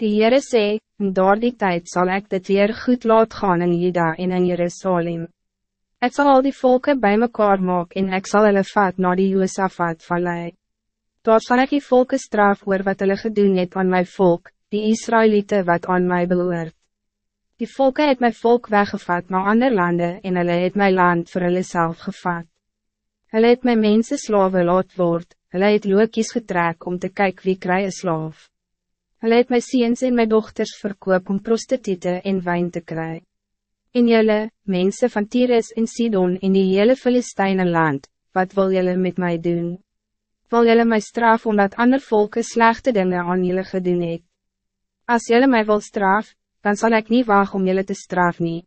Die Heere sê, in daardie tijd zal ik dit weer goed laat gaan in Juda en in Jerusalem. Ik zal al die volken bij mekaar maak en ik zal hulle vat na die Joosafat vallei. Daar sal ek die volke straf oor wat hulle gedoen het aan my volk, die Israëlieten wat aan mij behoort. Die volke het my volk weggevat na ander lande en hulle het my land vir hulle self gevat. Hulle het my mense slawe laat word, hulle het lookies getrek om te kijken wie kry een slaaf. Hulle het my seens en my dochters verkoop om prostitute en wijn te krijgen. En jullie, mensen van Tyrus en Sidon in die hele Filisteine land, wat wil jullie met mij doen? Wil jullie mij straf omdat ander volken slechte dingen aan jullie gedoen het? Als jullie mij wil straf, dan zal ik niet wagen om jullie te straf niet.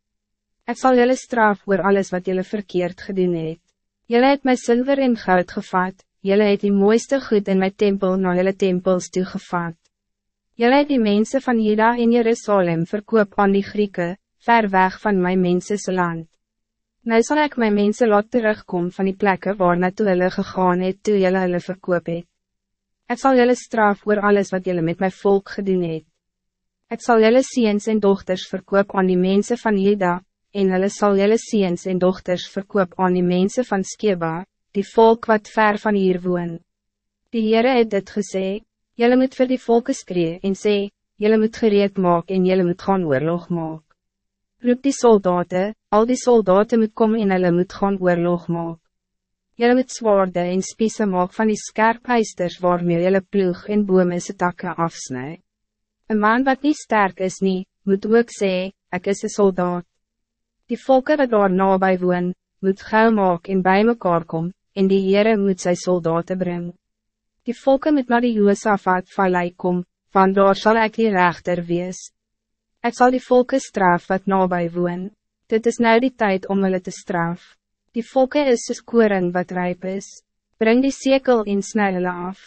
Ik zal jullie straf voor alles wat jullie verkeerd gedoen het. Jullie het mij zilver en goud gevat, jullie het die mooiste goed in mijn tempel naar jullie tempels toegevat. Jullie het die mensen van Juda in Jerusalem verkoop aan die Grieken, ver weg van mijn mensense land. Nou zal ik mijn mensen laat terugkomen van die plekken waar naartoe hulle gegaan het toe julle hulle verkoop het. Ek sal julle straf voor alles wat julle met mijn volk gedoen het. Ek sal julle seens en dochters verkoop aan die mensen van Juda, en hulle sal julle seens en dochters verkoop aan die mensen van Skeba, die volk wat ver van hier woon. Die Heere het dit gesê, julle moet vir die volke skree en sê, julle moet gereed maak en julle moet gaan oorlog maak roep die soldaten, al die soldaten moet komen en hulle moet gaan oorlog maak. Julle moet zwaarde en spiese maak van die skerpheisters waarmee julle ploeg en bome se takke afsny. Een man wat niet sterk is nie, moet ook sê, ek is een soldaat. Die volken wat daar nabij woon, moet gauw maak en bij mekaar kom, en die Heere moet sy soldaten brengen. Die volken moet naar die Joosafat vallei kom, van daar sal ek die rechter wees. Ik zal die volken straf wat nabij woon. Dit is nou die tijd om hulle te straf. Die volken is soos koring wat rijp is. Breng die sekel en snij hulle af.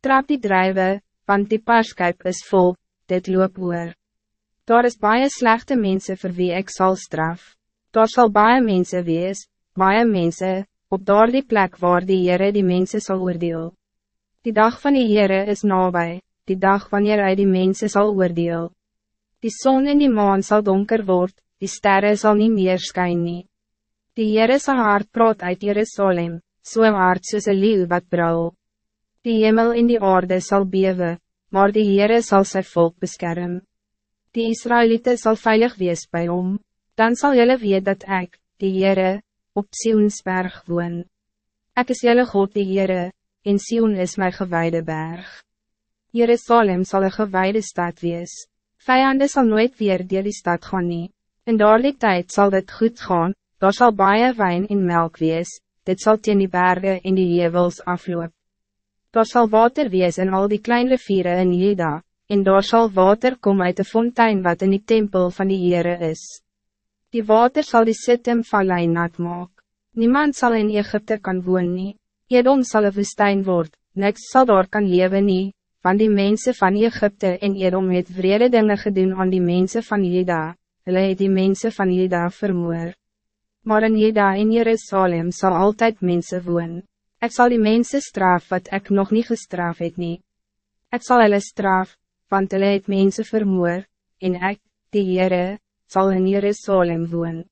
Trap die drijven, want die paarskuip is vol, dit loop oor. Daar is baie slechte mensen voor wie ik zal straf. Daar zal baie mensen wees, baie mensen, op daar die plek waar die Heere die mensen zal oordeel. Die dag van die Heere is nabij, die dag wanneer hij die mensen zal oordeel. Die zon en die maan zal donker worden, die sterren zal niet meer schijnen. Die Heere sal hart praat uit Jerusalem, so hard soos een leeuw wat brouw. Die hemel en die aarde zal bewe, maar die Heere zal zijn volk beschermen. Die Israëlieten zal veilig wees bij om, dan zal jullie weet dat ik, die Heere, op Sionsberg woon. Ik is jullie God die Heere, en Sion is mijn gewijde berg. Jerusalem zal een gewijde stad wees. Vijanden zal nooit weer deel die stad gaan nie. In daardie tijd zal dit goed gaan, daar zal baie wijn in melk wees, dit zal teen die bergen in die hevels afloop. Daar zal water wees in al die kleine riviere in Juda, en daar zal water komen uit de fontein wat in die tempel van die Heere is. Die water zal die Sittim vallei nat maak. Niemand zal in Egypte kan woon nie. Edom sal een woestijn word, niks zal daar kan leven nie, van die mensen van Egypte en Edom het vrede dinge gedoen aan die mensen van Juda, hulle het die mensen van Juda vermoor. Maar in Juda en Jerusalem zal altijd mensen woon. Ik zal die mensen straf wat ik nog niet gestraf het nie. Ik zal hulle straf, want hulle het mensen vermoor, en ik, die Heere, zal in Jerusalem woon.